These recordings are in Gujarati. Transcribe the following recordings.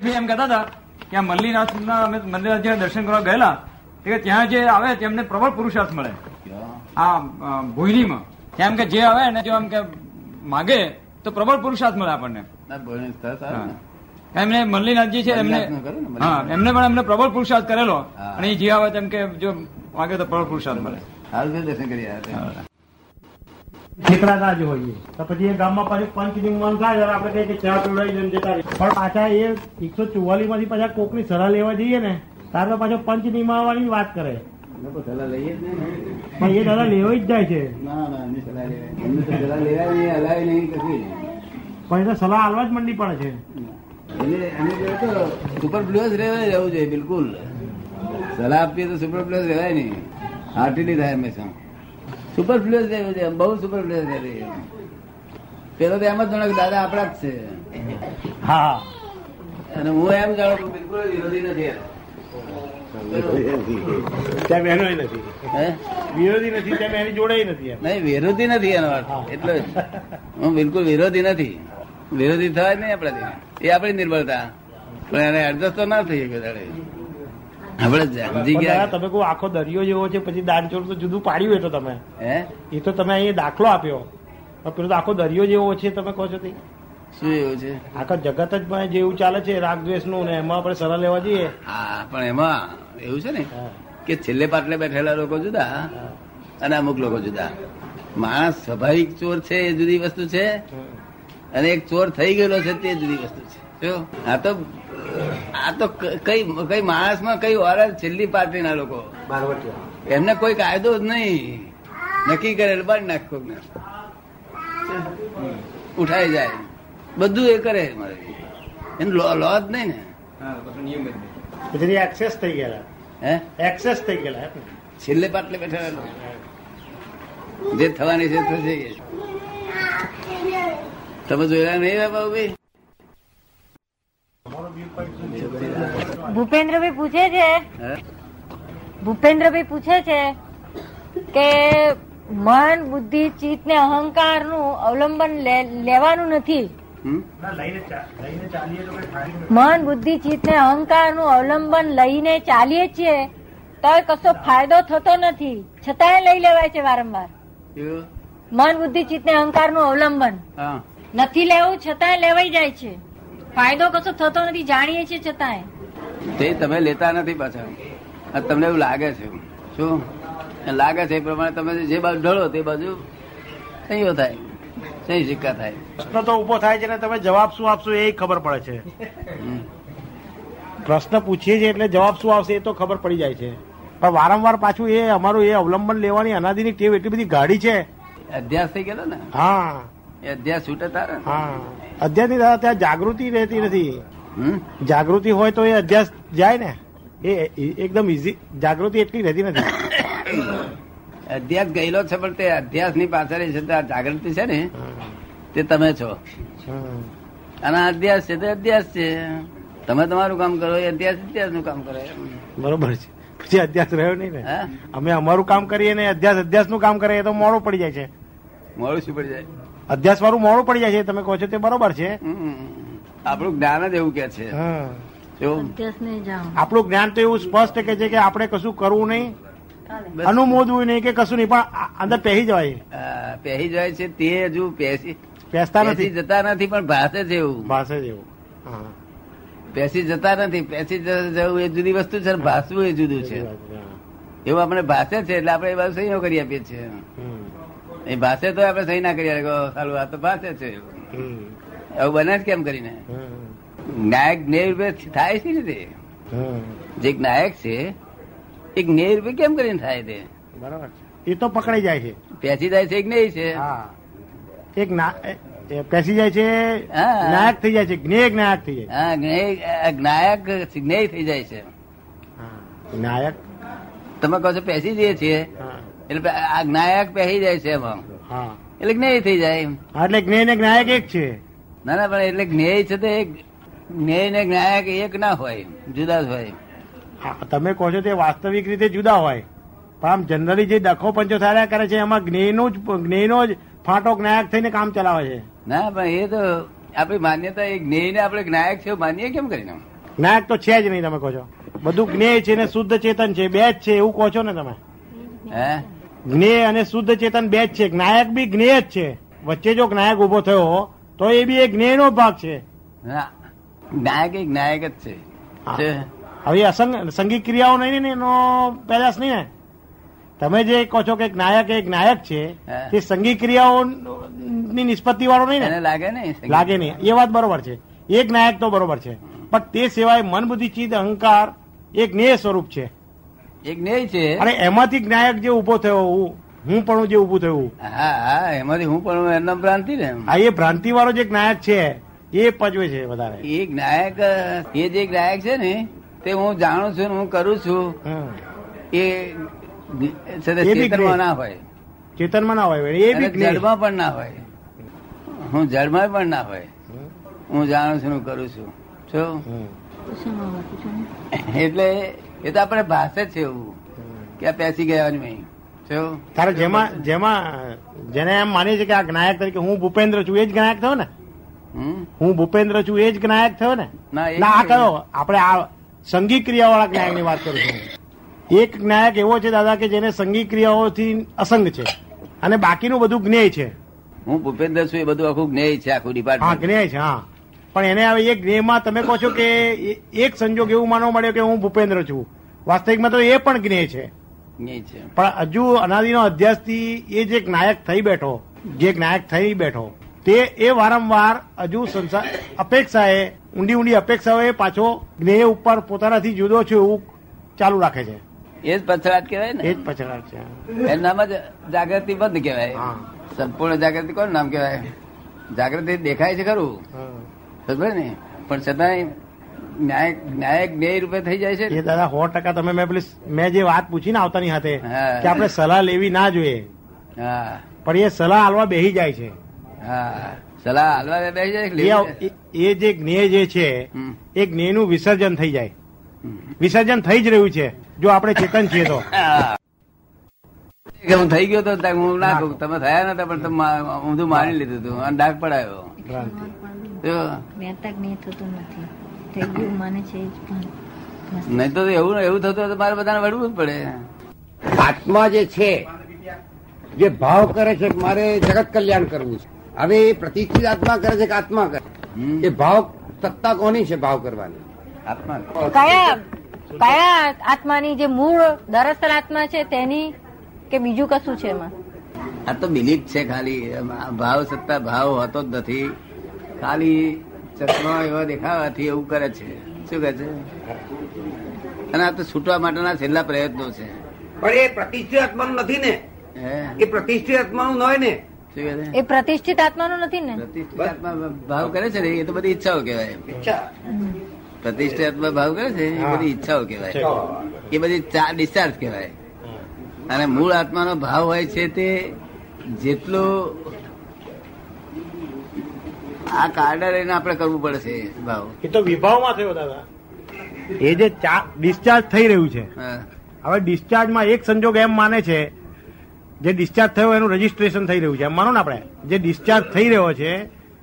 એમ કહેતા હતા કે આ મલ્લીનાથના અમે મંદિર દર્શન કરવા ગયેલા કે ત્યાં જે આવે તેમને પ્રબળ પુરુષાર્થ મળે. આ ભોયનીમાં. એમ કે જે આવે ને જો એમ કે માગે તો પ્રબળ પુરુષાર્થ મળે આપણને. એમને મલ્લીનાથજી છે એમને હા એમને પણ એમને પ્રબળ પુરુષાર્થ કરેલો. અને જે આવે તેમ કે જો માગે તો પ્રબળ પુરુષાર્થ મળે. હાલ દર્શન કરી ઠેકડા જ હોઈએ. તો પછી એ ગામમાં પાછું પંચ મન થાય ત્યારે આપણે કહીએ કે ચા પીવડાવી દે જતા. પણ પાછા એ એકસો ચુમ્માલીસમાંથી પાછા કોકની સલાહ લેવા જઈએ ને ત્યારે પાછો પંચ નિર્માણવાની વાત કરે. સલાહ લઈએ જ નહીં ને. પણ એ દાદા લેવાઈ જ જાય છે. ના ના એમની સલાહ લેવાય એમની તો સલાહ લેવાય નહીં હલાય નહીં કશું પણ એ તો સલાહ હાલવા જ મંડી પડે છે. એને એને કહે તો સુપર પ્લસ રહેવાય રહેવું જોઈએ બિલકુલ. સલાહ આપીએ તો સુપર પ્લસ રહેવાય નહીં. હાર્ટીલી થાય હંમેશા. સુપર પ્લસ રહેવું છે બહુ સુપર પ્લસ રહે પેલો તો એમ જ જાણે કે દાદા આપણા જ છે. હા. અને હું એમ જાણું બિલકુલ વિરોધી નથી વિરોધી નથી જોડે નથી એમ. વિરોધી નથી એનો અર્થ. એટલો જ. હું બિલકુલ વિરોધી નથી. વિરોધી થવાય જ નહીં આપણાથી. એ આપણી નિર્બળતા. પણ એને એડજસ્ટ તો ના થઈ દાડે. આપણે સમજી પણ ગયા? તમે કહો આખો દરિયો જેવો છે પછી દાનચોર તો જુદું પાડ્યું એ તો તમે. હે? એ તો તમે અહીંયા દાખલો આપ્યો. પણ પેલો તો આખો દરિયો જેવો છે તમે કહો છો તે. શું એવું છે? આખા જગત જ માં જેવું ચાલે છે રાગ દ્વેષનું ને એમાં આપણે સલાહ લેવા જઈએ. હા પણ એમાં એવું છે ને કે છેલ્લે પાટલે બેઠેલા લોકો જુદા અને અમુક લોકો જુદા. માણસ સ્વાભાવિક ચોર છે એ જુદી વસ્તુ છે અને એક ચોર થઈ ગયેલો છે તે જુદી વસ્તુ છે. જો આ તો આ તો કઈ કઈ માણસમાં કઈ ઓરલ છેલ્લી પાર્ટીના લોકો. એમને કોઈ કાયદો જ નહીં. નક્કી કરેલ બાર નાખો ને ઉઠાઈ જાય. બધું એ કરે મારે. એનું લો લો જ નહીં ને. પછી એક્સેસ થઈ ગયેલા. હે? એક્સેસ થઈ ગયેલા છેલ્લે પાટલે બેઠા જે થવાની છે થશે તમે જોયેલા નહીં બાબુભાઈ ભૂપેન્દ્રભાઈ પૂછે છે? ભૂપેન્દ્રભાઈ પૂછે છે કે મન બુદ્ધિ ચિત્ત ને અહંકારનું અવલંબન લેવાનું નથી. મન બુદ્ધિ ચિત્ત ને અહંકારનું અવલંબન લઈને ચાલીએ છીએ તો કશો ફાયદો થતો નથી. છતાંય લઈ લેવાય છે વારંવાર. મન બુદ્ધિ ચિત્ત ને અહંકારનું અવલંબન નથી લેવું છતાંય લેવાઈ જાય છે. ફાયદો કશો થતો નથી જાણીએ છીએ છતાંય. તે તમે લેતા નથી પાછા. તમને એવું લાગે છે. શું? લાગે છે એ પ્રમાણે તમે જે બાજુ ઢળો તે બાજુ સહીઓ થાય. સહી સિક્કા થાય. પ્રશ્ન તો ઊભો થાય છે ને તમે જવાબ શું આપશો એ ખબર પડે છે. હમ. પ્રશ્ન પૂછીએ છીએ એટલે જવાબ શું આવશે એ તો ખબર પડી જાય છે. પણ વારંવાર પાછું એ અમારું એ અવલંબન લેવાની અનાદિની ટેવ એટલી બધી ગાડી છે. અધ્યાસ થઈ ગયેલો ને? હા. અધ્યાસ છૂટે તારે અધ્યાસની દાદા ત્યાં જાગૃતિ રહેતી નથી? જાગૃતિ હોય તો એ અધ્યાસ જાય ને. એ એકદમ ઈઝી જાગૃતિ એટલી રહેતી નથી. અધ્યાસ ગયેલો છે પણ તે અધ્યાસની પાછળ જાગૃતિ છે ને તે તમે છો. અને અધ્યાસ છે તે અધ્યાસ છે. તમે તમારું કામ કરો એ અધ્યાસ અધ્યાસનું કામ કરે. બરોબર છે. પછી અધ્યાસ રહ્યો નહીં ને. અમે અમારું કામ કરીએ ને અધ્યાસ અધ્યાસનું કામ કરીએ તો મોડો પડી જાય છે. મોડું શું પડી જાય? અધ્યાસ વાળું મોડું પડી જાય છે તમે કહો છો તે બરોબર છે. આપણું જ્ઞાન જ એવું કે છે. જો આપણું જ્ઞાન તો એવું સ્પષ્ટ કે છે કે આપણે કશું કરવું નહીં અનુમોદવું નહીં કે કશું નહીં પણ અંદર પહેરી જવાય. પહેરી જાય છે તે હજુ પેસી પેસતા નથી. જતા નથી પણ ભાષે છે એવું. ભાષે જ એવું. હા. પેસી જતા નથી પેસી જવું એ જુદી વસ્તુ છે ભાસવું એ જુદું છે. એવું આપણે ભાષે છે એટલે આપણે એ બાજુ સહીઓ કરી આપીએ છીએ. એ ભાષે તો આપણે સહી ના કરી સારું આ તો ભાષે છે. એવું બને જ કેમ કરીને? નાયક જ્ઞેય રૂપે થાય છે ને તે? જે નાયક છે એ જ્ઞેય રૂપે કેમ કરીને થાય તે? બરાબર એ તો પકડાઈ જાય છે. પેસી જાય છે જ્ઞેય છે? હા. એક પેસી જાય છે હા. નાયક થઈ જાય છે જ્ઞેય નાયક થઈ જાય હા જ્ઞેય નાયક જ્ઞેય થઈ જાય છે. નાયક. તમે કહો છો પેસી જઈએ છીએ. એટલે આ નાયક પહેરી જાય છે એમાં. હા. એટલે જ્ઞેય થઈ જાય એટલે જ્ઞેય ને નાયક એક છે. ના ના પણ એટલે જ્ઞેય છે તે જ્ઞેય ને જ્ઞાયક એક ના હોય જુદા જ હોય હા, તમે કહો છો તે વાસ્તવિક રીતે જુદા હોય. પણ આમ જનરલી જે ડખો પંચો થયા કરે છે એમાં જ્ઞેયનું જ જ્ઞેયનો જ ફાટો જ્ઞાયક થઈને કામ ચલાવે છે. ના પણ એ તો આપણી માન્યતા એ જ્ઞેય ને આપણે જ્ઞાયક છે માનીએ કેમ કરીને? જ્ઞાયક તો છે જ નહીં તમે કહો છો. બધું જ્ઞેય છે ને શુદ્ધ ચેતન છે બે જ છે એવું કહો છો ને તમે. હે? જ્ઞેય અને શુદ્ધ ચેતન બે જ છે. જ્ઞાયક બી જ્ઞેય જ છે. વચ્ચે જો જ્ઞાયક ઊભો થયો તો એ બી એ જ્ઞેય નો ભાગ છે. જ્ઞાયક એ જ્ઞાયક જ છે. હવે અસંગ સંગીત ક્રિયાઓ નહીં ને એનો પેદાશ નહીં ને તમે જે કહો છો કે જ્ઞાયક એ જ્ઞાયક છે તે સંગીત ક્રિયાઓ ની નિષ્પત્તિ વાળો નહીં ને? લાગે નહીં લાગે નહીં. એ વાત બરોબર છે. એ જ્ઞાયક તો બરોબર છે. પણ તે સિવાય મન બુદ્ધિ ચિત્ત અહંકાર એક જ્ઞેય સ્વરૂપ છે. એક જ્ઞેય છે. અને એમાંથી જ્ઞાયક જે ઊભો થયો હું હું પણ જે ઉભું થયું. હા હા એમાંથી હું પણ એમના ભ્રાંતિ ને હા એ ભ્રાંતિ વાળો જે જ્ઞાયક છે એ પજવે છે વધારે. એ જ્ઞાયક એ જે જ્ઞાયક છે ને તે હું જાણું છું હું કરું છું એ ચેતનમાં ના હોય. ચેતનમાં ના હોય એ બી જડમાં પણ ના હોય. હું જડમાં પણ ના હોય. હું જાણું છું હું કરું છું. શું એટલે એ તો આપણે ભાષે છે એવું. કે આ પેસી ગયા નહીં તારે જેમાં જેમાં જેને એમ માની છે કે આ જ્ઞાયક તરીકે હું ભૂપેન્દ્ર છું એ જ જ્ઞાયક થયો ને? હું ભૂપેન્દ્ર છું એ જ જ્ઞાયક થયો ને? ના આ કયો આપણે આ સંગી ક્રિયાવાળા જ્ઞાયકની વાત કરું એક જ્ઞાયક એવો છે દાદા કે જેને સંગી ક્રિયાઓથી અસંગ છે અને બાકીનું બધું જ્ઞેય છે. હું ભૂપેન્દ્ર છું એ બધું આખું જ્ઞેય છે આખું હા ડિપાર્ટમેન્ટ જ્ઞેય છે હા. પણ એને હવે એક જ્ઞેયમાં તમે કહો છો કે એક સંજોગ એવું માનવા મળ્યો કે હું ભૂપેન્દ્ર છું. વાસ્તવિકમાં તો એ પણ જ્ઞેય છે. પણ હજુ અનાદિનો અધ્યાસથી એ જે નાયક થઈ બેઠો જે નાયક થઈ બેઠો તે એ વારંવાર હજુ સંસાર અપેક્ષાએ ઊંડી ઊંડી અપેક્ષાઓએ પાછો જ્ઞેય ઉપર પોતાનાથી જુદો છે એવું ચાલુ રાખે છે. એ જ પછડાટ કહેવાય એ જ પછડાટ છે. એનું જ જાગૃતિ બંધ કહેવાય. હા. સંપૂર્ણ જાગૃતિ કોણ નામ કહેવાય? જાગૃતિ દેખાય છે ખરું. સમજે ને? પણ છતાંય ન્યાય ન્યાયક જ્ઞેય રૂપે થઈ જાય છે એ દાદા સો ટકા તમે મેં પેલી મેં જે વાત પૂછી ને આવતાની સાથે કે આપણે સલાહ લેવી ના જોઈએ. હા. પણ એ સલાહ હાલવા બેસી જાય છે. સલાહ હાલવા બેસી જાય એ જે જ્ઞેય જે છે. એ જ્ઞેયનું વિસર્જન થઈ જાય. વિસર્જન થઈ જ રહ્યું છે. જો આપણે ચેતન છીએ તો. હા. હું થઈ ગયો તો હું ના તમે થયા નતા પણ મા- ઊંધું માની લીધું હતું અને ડાક પડાયો. જો, મહેતા થતું નથી. થઈ ગયું માને છે એ જ પણ નહીં તો એવું એવું થતું તો મારે બધાને વળવું જ પડે. આત્મા જે છે જે ભાવ કરે છે મારે જગત કલ્યાણ કરવું છે. હવે એ પ્રતિષ્ઠિત આત્મા કરે છે કે આત્મા કરે? એ ભાવ સત્તા કોની છે ભાવ કરવાની? આત્મા. કયા કયા આત્માની જે મૂળ દરઅસલ આત્મા છે તેની કે બીજું કશું છે એમાં? આ તો બિલીફ છે ખાલી. ભાવ સત્તા ભાવ હોતો જ નથી. ખાલી ચશ્મા એવા દેખાવાથી એવું કરે છે. શું કહે છે? અને આ તો છૂટવા માટેના છેલ્લા પ્રયત્નો છે. પણ એ પ્રતિષ્ઠિત આત્માનું નથી ને? એ પ્રતિષ્ઠિત આત્માનું ન હોય ને? એ પ્રતિષ્ઠિત આત્માનું નથી ને? પ્રતિષ્ઠિત આત્મા ભાવ કરે છે ને? એ તો બધી ઈચ્છાઓ કહેવાય ઈચ્છા? પ્રતિષ્ઠિત આત્મા ભાવ કરે છે એ બધી ઈચ્છાઓ કહેવાય. એ બધી ડિસ્ચાર્જ કહેવાય. અને મૂળ આત્માનો ભાવ હોય છે તે જેટલો આ કાર્ડ લઈને આપણે કરવું પડશે ભાવ. એ તો વિભાવમાં થયો દાદા. એ જે ડિસ્ચાર્જ થઈ રહ્યું છે. હવે ડિસ્ચાર્જમાં એક સંજોગ એમ માને છે જે ડિસ્ચાર્જ થયો એનું રજીસ્ટ્રેશન થઈ રહ્યું છે. એમ માનો ને આપણે જે ડિસ્ચાર્જ થઈ રહ્યો છે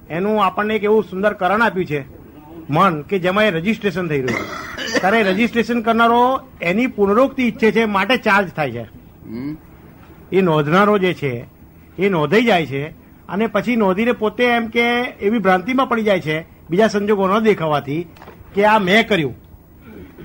એનું આપણને એક એવું સુંદર કરણ આપ્યું છે મન કે જેમાં એ રજીસ્ટ્રેશન થઈ રહ્યું છે. ત્યારે રજીસ્ટ્રેશન કરનારો એની પુનરોક્તિ ઈચ્છે છે માટે ચાર્જ થાય છે. એ નોંધનારો જે છે એ નોંધાઈ જાય છે અને પછી નોંધીને પોતે એમ કે એવી ભ્રાંતિમાં પડી જાય છે બીજા સંજોગો ન દેખાવાથી કે આ મેં કર્યું.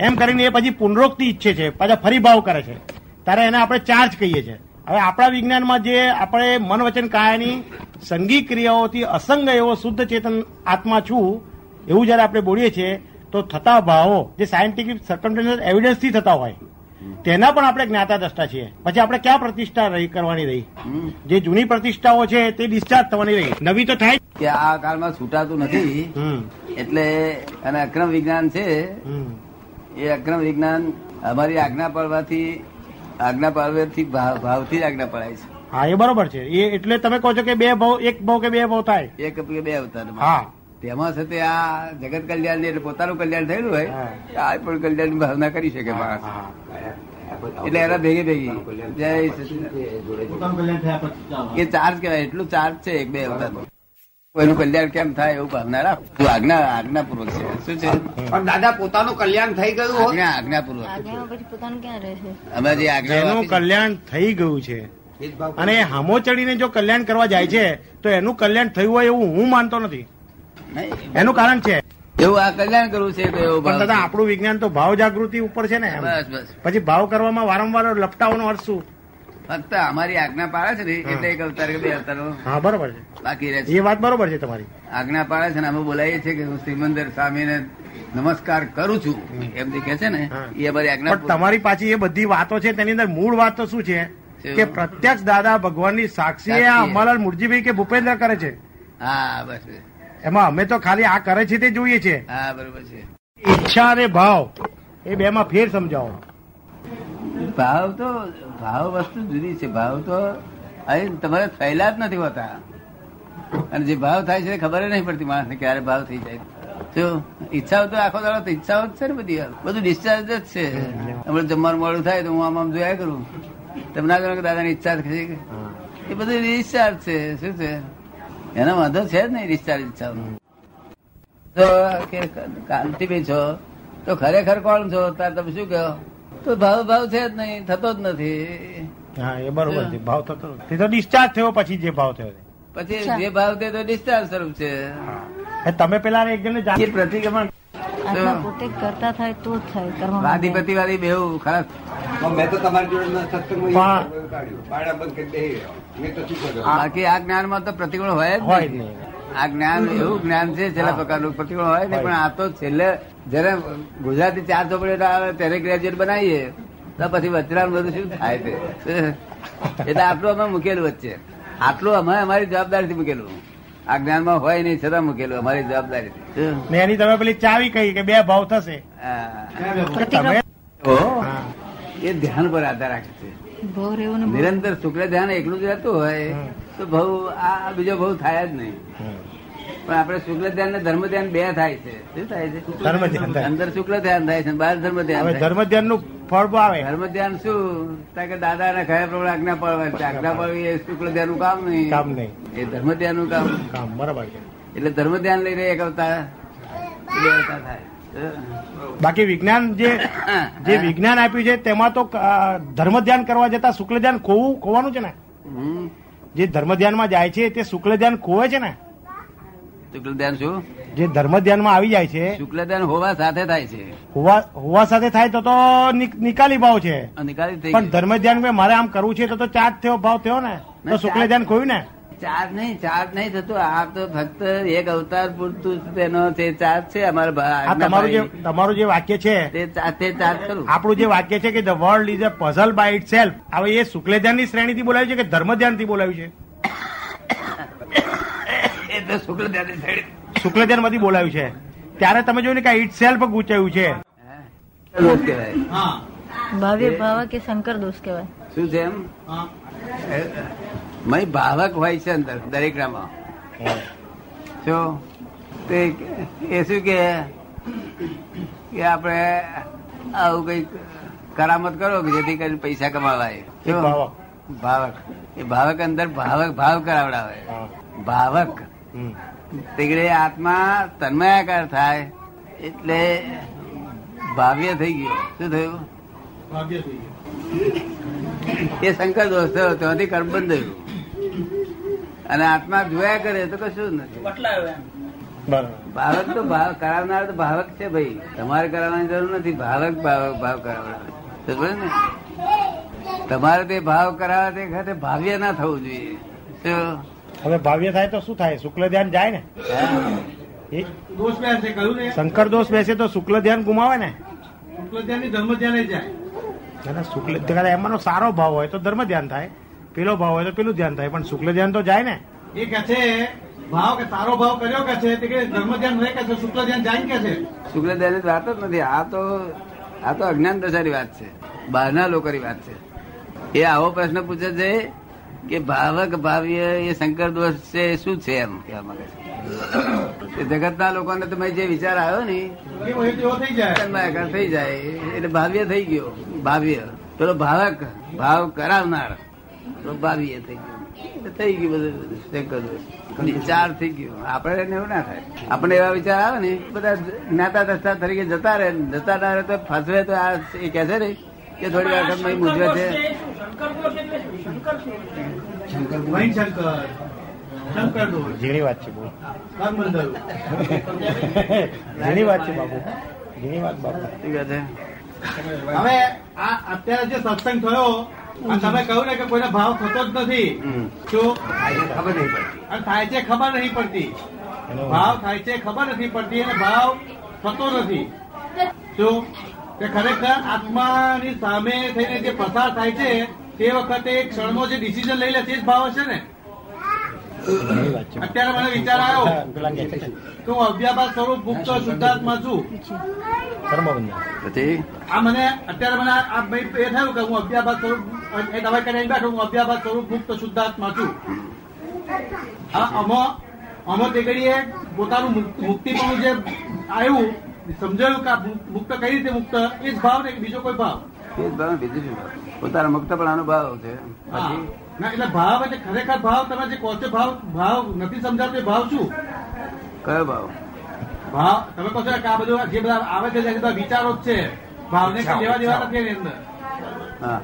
એમ કરીને એ પછી પુનરોક્તિ ઈચ્છે છે, પાછા ફરી ભાવ કરે છે. ત્યારે એને આપણે ચાર્જ કહીએ છીએ. હવે આપણા વિજ્ઞાનમાં જે આપણે મન વચન કાયાની સંગી ક્રિયાઓથી અસંગ એવો શુદ્ધ ચેતન આત્મા છું, એવું જયારે આપણે બોલીએ છીએ, તો થતા ભાવો, જે સાયન્ટિફિક સર્કમસ્ટન્સ એવિડન્સથી થતા હોય તેના પણ આપણે જ્ઞાતા દ્રષ્ટા છીએ. પછી આપણે ક્યાં પ્રતિષ્ઠા રહી કરવાની રહી? જે જૂની પ્રતિષ્ઠાઓ છે તે ડિસ્ચાર્જ થવાની રહી. નવી તો થાય કે આ કાળમાં છૂટાતું નથી. એટલે અને અક્રમ વિજ્ઞાન છે. એ અક્રમ વિજ્ઞાન અમારી આજ્ઞા પાડવાથી આજ્ઞા પાડવાથી ભાવ- ભાવથી આજ્ઞા પડાય છે. હા એ બરોબર છે. એ એટલે તમે કહો છો કે બે ભાવ એક ભાવ કે બે ભાવ થાય? એક કે બે અવતાર હા. તેમાં સાથે આ જગત કલ્યાણ એટલે પોતાનું કલ્યાણ થયેલું હોય આ પણ કલ્યાણ ભાવના કરી શકે માણસ. એટલે એના ભેગી ભેગી. જય સચિદાનંદ. પોતાનું કલ્યાણ થયા પછી ચાલો. એ ચાર્જ કહેવાય એટલું ચાર્જ છે એક બે અવતાર કોઈનું કલ્યાણ કેમ થાય એવું ભાવના રાખો. આજ્ઞા આજ્ઞાપૂર્વક છે. શું છે? પણ દાદા પોતાનું કલ્યાણ થઈ ગયું આજ્ઞા આજ્ઞાપૂર્વક પોતાનું ક્યાં રહે છે? અમે જે આજ્ઞા કલ્યાણ થઈ ગયું છે. અને એ હામો ચડીને જો કલ્યાણ કરવા જાય છે તો એનું કલ્યાણ થયું હોય એવું હું માનતો નથી. એનું કારણ છે. એવું આ કલ્યાણ કરવું છે દાદા આપણું વિજ્ઞાન તો ભાવ જાગૃતિ ઉપર છે ને બસ બસ. પછી ભાવ કરવામાં વારંવાર લપટાવાનો અર્થ શું? ફક્ત અમારી આજ્ઞા પાડે છે ને એટલે એક અવતાર કે બે અવતારો હા બરોબર છે. બાકી રહે એ વાત બરોબર છે તમારી. આજ્ઞા પાડે છે ને અમે બોલાવીએ છીએ કે હું શ્રીમંદર સ્વામીને નમસ્કાર કરું છું. એમ જે કે છે ને એ અમારી આજ્ઞા તમારી પાછી એ બધી વાતો છે તેની અંદર મૂળ વાત તો શું છે? કે પ્રત્યક્ષ દાદા ભગવાનની સાક્ષી આ. અંબાલાલ મુરજીભાઈ કે ભૂપેન્દ્ર કરે છે? હા બસ. એમાં અમે તો ખાલી આ કરે છે તે જોઈએ છે. હા બરોબર છે. ઈચ્છા અને ભાવ એ બે માં ફેર સમજાવો. ભાવ તો ભાવ વસ્તુ જુદી છે. ભાવ તો અહીં તમારે થયેલા જ નથી હોતા. અને જે ભાવ થાય છે ખબર નહીં પડતી માણસને ક્યારે ભાવ થઈ જાય. શું ઈચ્છાઓ તો આખો દાડો ઈચ્છાઓ જ છે ને બધી. બધું ડિસ્ચાર્જ જ છે. હમણાં જમવાનું મોડું થાય તો હું આમ આમ જોયા કરું. તમે ના કરો કે દાદાની ઈચ્છા થઈ એ બધું ડિસ્ચાર્જ છે. શું છે? એનો વાંધો છે જ નહીં ડિસ્ચાર્જ ઈચ્છાઓ કે કાંતિભાઈ છો? તો ખરેખર કોણ છો? તાર તમે શું કહો? તો ભાવ ભાવ છે જ નહીં થતો જ નથી. હા એ બરોબર છે. ભાવ થતો નથી. તે તો ડિસ્ચાર્જ થયો પછી જે ભાવ થયો પછી જે ભાવ થયો તો ડિસ્ચાર્જ સ્વરૂપ છે. તમે પેલા એક જણ જા- એ પ્રતિક્રમણ પોતે કરતા થાય તો જ થાય વાદીપતિ વાદી બેવ ખરાબ. મેં તો તમારી જોડે સત્સંગમાં પણ- કાઢ્યું. પાડા બંધ કરી દે મેં તો બાકી આ જ્ઞાનમાં તો પ્રતિકૂળ હોય જ હોય નહીં. આ જ્ઞાન એવું જ્ઞાન છે છેલ્લા પ્રકારનું પ્રતિકૂળ હોય નહીં. પણ આ તો છેલ્લે જયારે ગુજરાતી ચાર ચોપડી આવે ત્યારે ગ્રેજ્યુએટ બનાવીએ તો પછી વચરાનું બધું શું થાય તે? એટલે આટલું અમે મૂકેલું વચ્ચે. આટલું અમે અમારી જવાબદારીથી મૂકેલું. આ જ્ઞાનમાં હોય નહીં છતાં મૂકેલું અમારી જવાબદારી મેં એની તમે પેલી ચાવી કહી કે બે ભાવ થશે. એ ધ્યાન પર આધાર રાખે છે. નિરંતર શુક્લ ધ્યાન એકલું જ રહેતું હોય તો ભવ આ બીજો ભવ થાય જ નહીં. પણ આપણે શુક્લ ધ્યાન ને ધર્મ ધ્યાન બે થાય છે. શું થાય છે? ધર્મ ધ્યાન અંદર શુક્લ ધ્યાન થાય છે બહાર ધર્મ ધ્યાન ધર્મ ધ્યાનનું ફળ આવે. ધર્મ ધ્યાન શું? કે દાદા ને ખયા પ્રમાણે આજ્ઞા પાડવા છે આજ્ઞા પાડવી એ શુક્લ ધ્યાનનું કામ નહીં. કામ નહીં. એ ધર્મ ધ્યાનનું કામ. કામ બરાબર એટલે ધર્મ ધ્યાન લઈને એક અવતાર બે અવતાર થાય. બાકી વિજ્ઞાન જે જે વિજ્ઞાન આપ્યું છે તેમાં તો ધર્મ ધ્યાન કરવા જતા શુક્લ ધ્યાન ખોવું ખોવાનું છે ને? જે ધર્મ ધ્યાનમાં જાય છે તે શુક્લ ધ્યાન ખોવે છે ને? શુક્લ ધ્યાન શું? જે ધર્મ ધ્યાનમાં આવી જાય છે શુક્લ ધ્યાન હોવા સાથે થાય છે. હોવા હોવા સાથે થાય તો તો નિકાલી ભાવ છે. નિકાલી પણ ધર્મ ધ્યાન મારે આમ કરવું છે તો તો ચાર્જ થયો ભાવ થયો ને? તો શુક્લ ધ્યાન ખોયું ને? ચાર્જ નહીં ચાર્જ નહીં થતું. આ તો ફક્ત એક અવતાર પૂરતું તેનો તે ચાર્જ છે અમારા તમારું જે તમારું જે વાક્ય છે તે ચાર્જ કરું આપણું જે વાક્ય છે કે the world is a puzzle by itself હવે એ શુક્લ ધ્યાનની શ્રેણીથી બોલાવ્યું છે કે ધર્મ ધ્યાનથી બોલાવ્યું છે? એ તો શુક્લ ધ્યાન થઈ શુક્લ ધ્યાનમાંથી બોલાવ્યું છે. ત્યારે તમે જોયું ને કે ઇટ સેલ્ફ ગુચાયું છે. દોષ કહેવાય? ભાવ્ય ભાવ કે શંકર દોષ કહેવાય? શું છે એમ? મય ભાવક હોય છે અંદર દરેક નામાં જો તે એ શું કે કે આપણે આવું કઈ કરામત કરો કે જેથી કરીને પૈસા કમાવાય. ભાવક. ભાવક. એ ભાવક અંદર ભાવક ભાવ કરાવડાવે. ભાવક. હમ. આત્મા તન્મયાકાર થાય એટલે ભાવ્ય થઈ ગયો. શું થયું? એ શંકર દોષ થયો ત્યાંથી કર્મ બંધાયું અને આત્મા જોયા કરે તો કશું નથી. બરાબર. ભાવક તો ભાવ કરાવનાર તો ભાવક છે ભાઈ. તમારે કરાવવાની જરૂર નથી ભાવક ભાવક ભાવ કરાવડાવે ને? તમારે તે ભાવ કરાવે તે ખાતે ભાવ્ય ના થવું જોઈએ? હવે ભાવ્ય થાય તો શું થાય? શુક્લ ધ્યાન જાય ને? શંકર દોષ બેસે તો શુક્લ ધ્યાન ગુમાવે ને? શુક્લ ધ્યાન ધર્મ ધ્યાન એમાંનો સારો ભાવ હોય તો ધર્મ ધ્યાન થાય. પેલો ભાવ હોય તો પેલું ધ્યાન થાય પણ શુક્લ ધ્યાન તો જાય ને. એ કે છે ભાવ કે તારો ભાવ કર્યો કે છે તે કે ધર્મ ધ્યાન રહે કે છે શુક્લ ધ્યાન જાય કે છે. શુક્લ ધ્યાન વાત જ નથી આ તો આ તો અજ્ઞાન દશાની વાત છે બહારના લોકોની વાત છે. એ આવો પ્રશ્ન પૂછે છે કે ભાવક ભાવ્ય એ શંકર દોષ છે શું છે એમ કહેવા માંગે છે? એ જગતના લોકોને તમે જે વિચાર આવ્યો ને થઈ જાય એટલે ભાવ્ય થઈ ગયો ભાવ્ય. પેલો ભાવક ભાવ કરાવનાર. તો ભાવ્ય થઈ ગયું. થઈ ગયું બધું વિચાર થઈ ગયો. આપણે એને એવું ના થાય. આપણે એવા વિચાર આવે ને બધા જ્ઞાતા દસતા તરીકે જતા રહે. જતા ના રહે તો ફસવે તો આ એ કે છે ને કે થોડી વાર સમય મૂંઝવે છે. ઝીણી વાત છે બહુ ઝીણી વાત છે બાપુ ઝીણી વાત બાપુ શું કહે છે? હવે આ અત્યારે જે સત્સંગ થયો તમે કહ્યું ને કે કોઈને ભાવ થતો જ નથી. શું ખબર નહીં પડતી. અને થાય છે ખબર નહીં પડતી. ભાવ થાય છે ખબર નથી પડતી અને ભાવ થતો નથી. શું કે ખરેખર આત્માની સામે થઈને જે પસાર થાય છે તે વખતે એક ક્ષણમાં જે ડિસિઝન લઈ લે તે જ ભાવ હશે ને? અત્યારે મને વિચાર આવ્યો. કે હું અભ્યાભાસ સ્વરૂપ ગુપ્ત શુદ્ધાત્મા છું. પછી? આ મને અત્યારે મને આ એ થયું કે હું અભ્યાબાદ સ્વરૂપ એ દવાઈ કરીને બેઠો હું અભ્યાબાદ સ્વરૂપ મુક્ત શુદ્ધાત્મા છું. હા અમો અમો તે ઘડીએ પોતાનું મુક્તિ પણ જે આવ્યું સમજાયું કે મુક્ત કઈ રીતે મુક્ત? એ જ ભાવ ને બીજો કોઈ ભાવ? એ જ ભાવ બીજું શું ભાવ? મુક્ત પણ અનુભવ છે. ના એટલે ભાવ એટલે ખરેખર ભાવ તમે જે કહો છો ભાવ ભાવ નથી સમજાતો એ ભાવ શું? કયો ભાવ? ભાવ તમે કહો છો કે આ બધું જે બધા આવે છે બધા વિચારો જ છે ભાવને લેવા દેવા નથી એની અંદર. હા.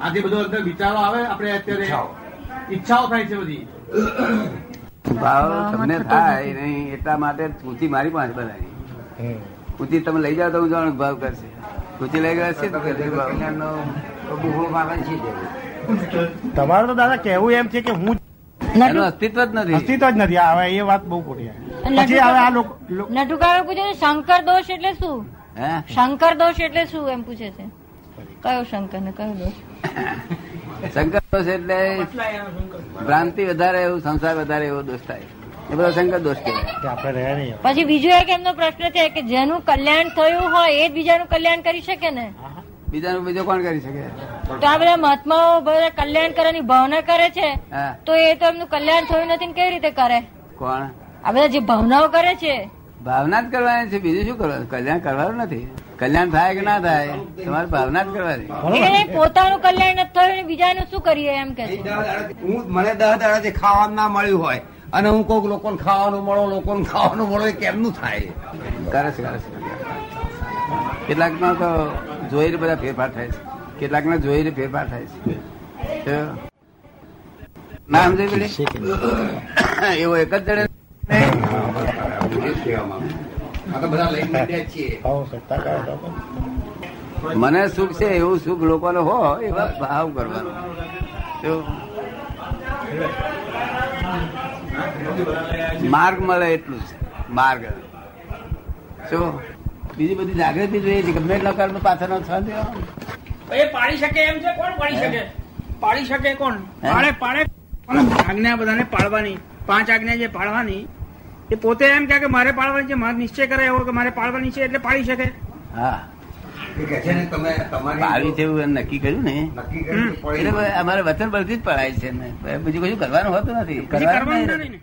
આ બધો અંદર વિચારો આવે આપણે અત્યારે ઈચ્છાઓ થાય છે બધી. ભાવ તમને થાય નહીં એટલા માટે પૂછી મારી પાસે બનાવી હમ. પૂછી તમે લઈ જાઓ તો હું જાણ ભાવ કરશે. પૂછી લઈ ગયા છે તો તમારું તો દાદા કહેવું એમ છે કે હું એનું અસ્તિત્વ જ નથી. અસ્તિત્વ જ નથી. આ હવે એ વાત બહુ ખોટી. પછી હવે આ લોકો નટુકારો પૂછે છે, શંકર દોષ એટલે શું? હે? શંકર દોષ એટલે શું? એમ પૂછે છે. કયો શંકર ને કયો દોષ? શંકર દોષ એટલે ભ્રાંતિ વધારે એવું સંસાર વધારે એવો દોષ થાય. એ બધો શંકર દોષ કહેવાય. કે આપણે રહ્યા નહીં. પછી બીજો એક એમનો પ્રશ્ન છે કે જેનું કલ્યાણ થયું હોય એ જ બીજાનું કલ્યાણ કરી શકે ને? બીજાનું બીજો કોણ કરી શકે? તો આ બધા મહાત્માઓ બધા કલ્યાણ કરવાની ભાવના કરે છે. તો એ તો એમનું કલ્યાણ થયું નથી કેવી રીતે કરે? કોણ? આ બધા જે ભાવનાઓ કરે છે ભાવના જ કરવાની છે. બીજું શું કરવાનું? કલ્યાણ કરવાનું નથી. કલ્યાણ થાય કે ના થાય તમારે ભાવના જ કરવાની. પોતાનું કલ્યાણ નથી થયું બીજાનું શું કરીએ એમ કે હું મને દસ દાડાથી ખાવાનું ના મળ્યું હોય અને હું કોઈક લોકોને ખાવાનું મળો લોકોને ખાવાનું મળો એ કેમનું થાય? કરે છે કરે છે. તો જોઈને બધા ફેરફાર થાય છે. કેટલાક ને જોઈને ફેરફાર થાય છે. ના સમજાય એવો એક જ જણે. આ તો બધા લઈને છીએ. મને સુખ છે એવું સુખ લોકોને હો એવા ભાવ કરવાનો. માર્ગ મળે એટલું છે માર્ગ. શું બીજી બધી જાગૃતિ જોઈએ છે ગમે એટલા કર્મ પાછળ. એ પાડી શકે એમ છે? કોણ પાડી શકે? પાડી શકે કોણ? પાડે પાડે. આજ્ઞા બધાને પાડવાની. પાંચ આજ્ઞા જે પાડવાની એ પોતે એમ કે મારે પાડવાની છે મારે નિશ્ચય કરે એવો કે મારે પાડવાની છે એટલે પાડી શકે. હા. એ કહે છે ને તમે તમારી આવી છે એવું એમ નક્કી કર્યું ને? એટલે અમારે વચન પરથી જ પડાય છે ને બીજું કશું કરવાનું હોતું નથી. કરવાનું